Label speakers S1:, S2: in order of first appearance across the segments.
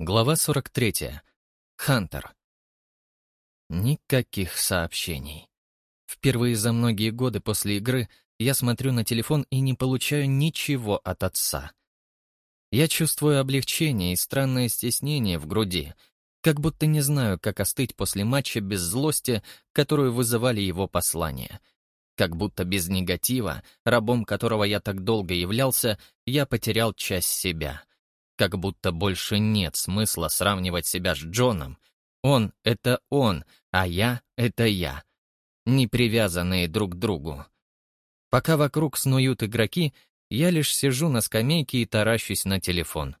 S1: Глава 43. Хантер. Никаких сообщений. Впервые за многие годы после игры я смотрю на телефон и не получаю ничего от отца. Я чувствую облегчение и странное стеснение в груди, как будто не знаю, как остыть после матча без злости, которую вызывали его послания. Как будто без негатива, рабом которого я так долго являлся, я потерял часть себя — как будто больше нет смысла сравнивать себя с Джоном. Он — это он, а я — это я. Не привязанные друг к другу. Пока вокруг снуют игроки, я лишь сижу на скамейке и таращусь на телефон.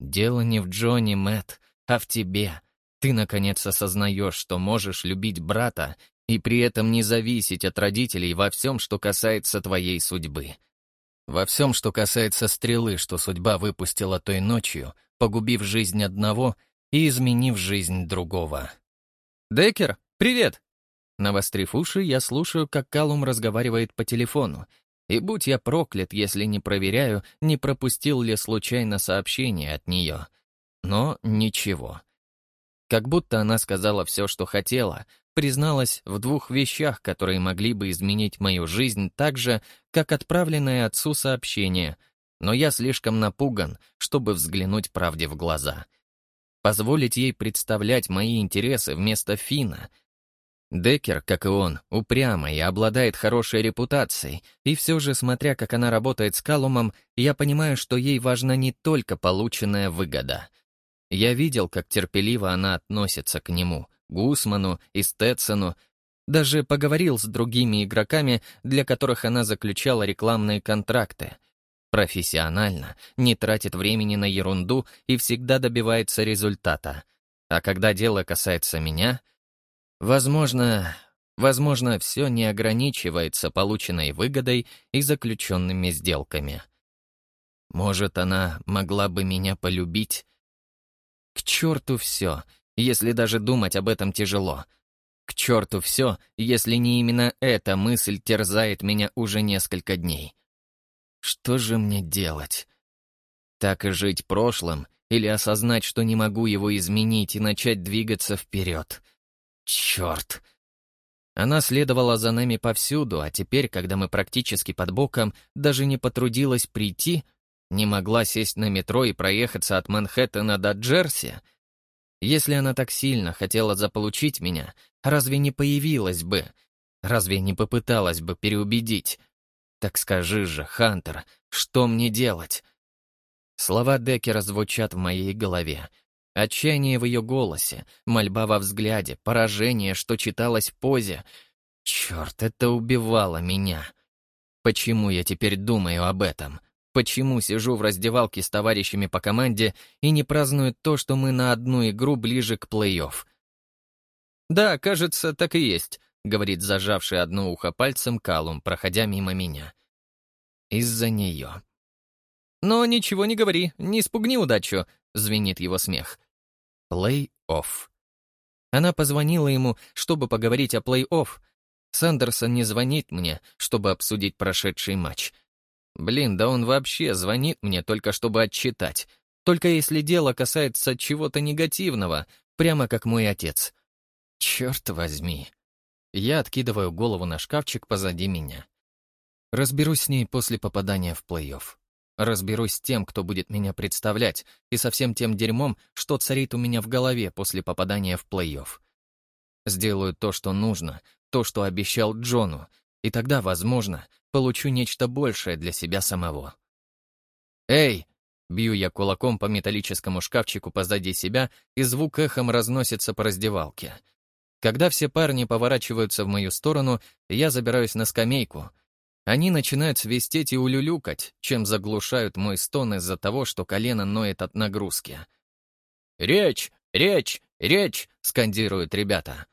S1: Дело не в Джоне, Мэтт, а в тебе. Ты, наконец, осознаешь, что можешь любить брата и при этом не зависеть от родителей во всем, что касается твоей судьбы. Во всем, что касается стрелы, что судьба выпустила той ночью, погубив жизнь одного и изменив жизнь другого. «Деккер, привет!» Навострив уши, я слушаю, как Калум разговаривает по телефону, и будь я проклят, если не проверяю, не пропустил ли случайно сообщение от нее. Но ничего. Как будто она сказала все, что хотела, призналась в двух вещах, которые могли бы изменить мою жизнь так же, как отправленное отцу сообщение, но я слишком напуган, чтобы взглянуть правде в глаза. Позволить ей представлять мои интересы вместо Фина. Деккер, как и он, упрямый и обладает хорошей репутацией, и все же, смотря как она работает с Калумом, я понимаю, что ей важна не только полученная выгода. Я видел, как терпеливо она относится к нему — Гусману и Стетсону, даже поговорил с другими игроками, для которых она заключала рекламные контракты. Профессионально, не тратит времени на ерунду и всегда добивается результата. А когда дело касается меня, возможно, возможно, все не ограничивается полученной выгодой и заключенными сделками. Может, она могла бы меня полюбить? К черту все, если даже думать об этом тяжело. К черту все, если не именно эта мысль терзает меня уже несколько дней. Что же мне делать? Так и жить прошлым или осознать, что не могу его изменить и начать двигаться вперед? Черт! Она следовала за нами повсюду, а теперь, когда мы практически под боком, даже не потрудилась прийти, не могла сесть на метро и проехаться от Манхэттена до Джерси — если она так сильно хотела заполучить меня, разве не появилась бы? Разве не попыталась бы переубедить? Так скажи же, Хантер, что мне делать? Слова Деккера звучат в моей голове. Отчаяние в ее голосе, мольба во взгляде, поражение, что читалось в позе. Черт, это убивало меня. Почему я теперь думаю об этом? Почему сижу в раздевалке с товарищами по команде и не праздную то, что мы на одну игру ближе к плей-офф? «Да, кажется, так и есть», — говорит зажавший одно ухо пальцем Калум, проходя мимо меня. «Из-за нее». «Но ничего не говори, не спугни удачу», — звенит его смех. Плей-офф. Она позвонила ему, чтобы поговорить о плей-офф. Сандерсон не звонит мне, чтобы обсудить прошедший матч — Блин, да он вообще звонит мне только чтобы отчитать. Только если дело касается чего-то негативного, прямо как мой отец. Черт возьми. Я откидываю голову на шкафчик позади меня. Разберусь с ней после попадания в плей-офф. Разберусь с тем, кто будет меня представлять, и со всем тем дерьмом, что царит у меня в голове после попадания в плей-офф. Сделаю то, что нужно, то, что обещал Джону, и тогда, возможно, получу нечто большее для себя самого. «Эй!» — бью я кулаком по металлическому шкафчику позади себя, и звук эхом разносится по раздевалке. Когда все парни поворачиваются в мою сторону, я забираюсь на скамейку. Они начинают свистеть и улюлюкать, чем заглушают мой стон из-за того, что колено ноет от нагрузки. «Речь! Речь! Речь!» — скандируют ребята.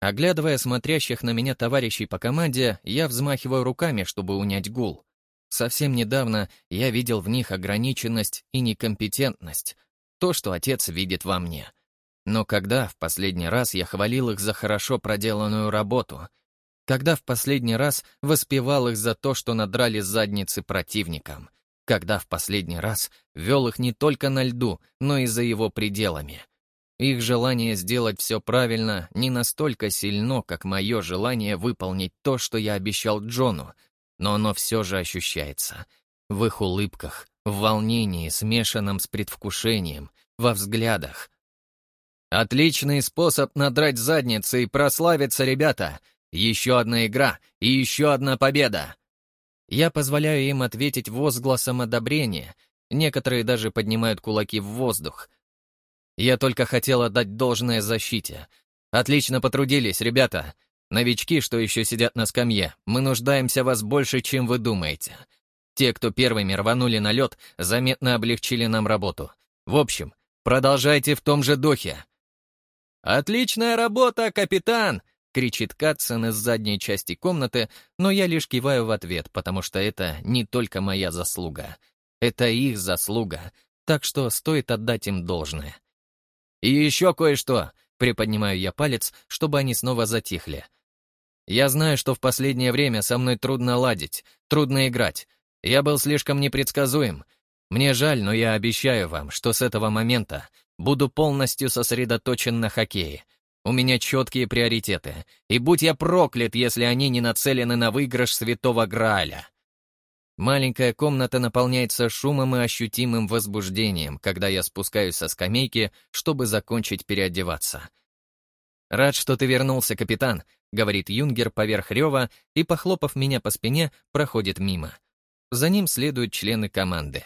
S1: Оглядывая смотрящих на меня товарищей по команде, я взмахиваю руками, чтобы унять гул. Совсем недавно я видел в них ограниченность и некомпетентность, то, что отец видит во мне. Но когда в последний раз я хвалил их за хорошо проделанную работу? Когда в последний раз воспевал их за то, что надрали задницы противникам? когда в последний раз вел их не только на льду, но и за его пределами. Их желание сделать все правильно не настолько сильно, как мое желание выполнить то, что я обещал Джону, но оно все же ощущается. В их улыбках, в волнении, смешанном с предвкушением, во взглядах. «Отличный способ надрать задницы и прославиться, ребята! Еще одна игра и еще одна победа!» Я позволяю им ответить возгласом одобрения, некоторые даже поднимают кулаки в воздух — я только хотел отдать должное защите. Отлично потрудились, ребята. Новички, что еще сидят на скамье, мы нуждаемся в вас больше, чем вы думаете. Те, кто первыми рванули на лед, заметно облегчили нам работу. В общем, продолжайте в том же духе. «Отличная работа, капитан!» — кричит Катсон из задней части комнаты, но я лишь киваю в ответ, потому что это не только моя заслуга. Это их заслуга, так что стоит отдать им должное. «И еще кое-что!» — приподнимаю я палец, чтобы они снова затихли. «Я знаю, что в последнее время со мной трудно ладить, трудно играть. Я был слишком непредсказуем. Мне жаль, но я обещаю вам, что с этого момента буду полностью сосредоточен на хоккее. У меня четкие приоритеты, и будь я проклят, если они не нацелены на выигрыш Святого Грааля. Маленькая комната наполняется шумом и ощутимым возбуждением, когда я спускаюсь со скамейки, чтобы закончить переодеваться. «Рад, что ты вернулся, капитан», — говорит Юнгер поверх рева и, похлопав меня по спине, проходит мимо. За ним следуют члены команды.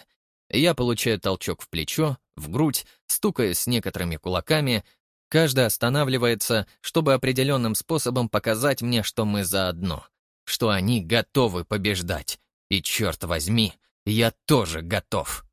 S1: Я получаю толчок в плечо, в грудь, стукая с некоторыми кулаками. Каждый останавливается, чтобы определенным способом показать мне, что мы заодно, что они готовы побеждать. И черт возьми, я тоже готов.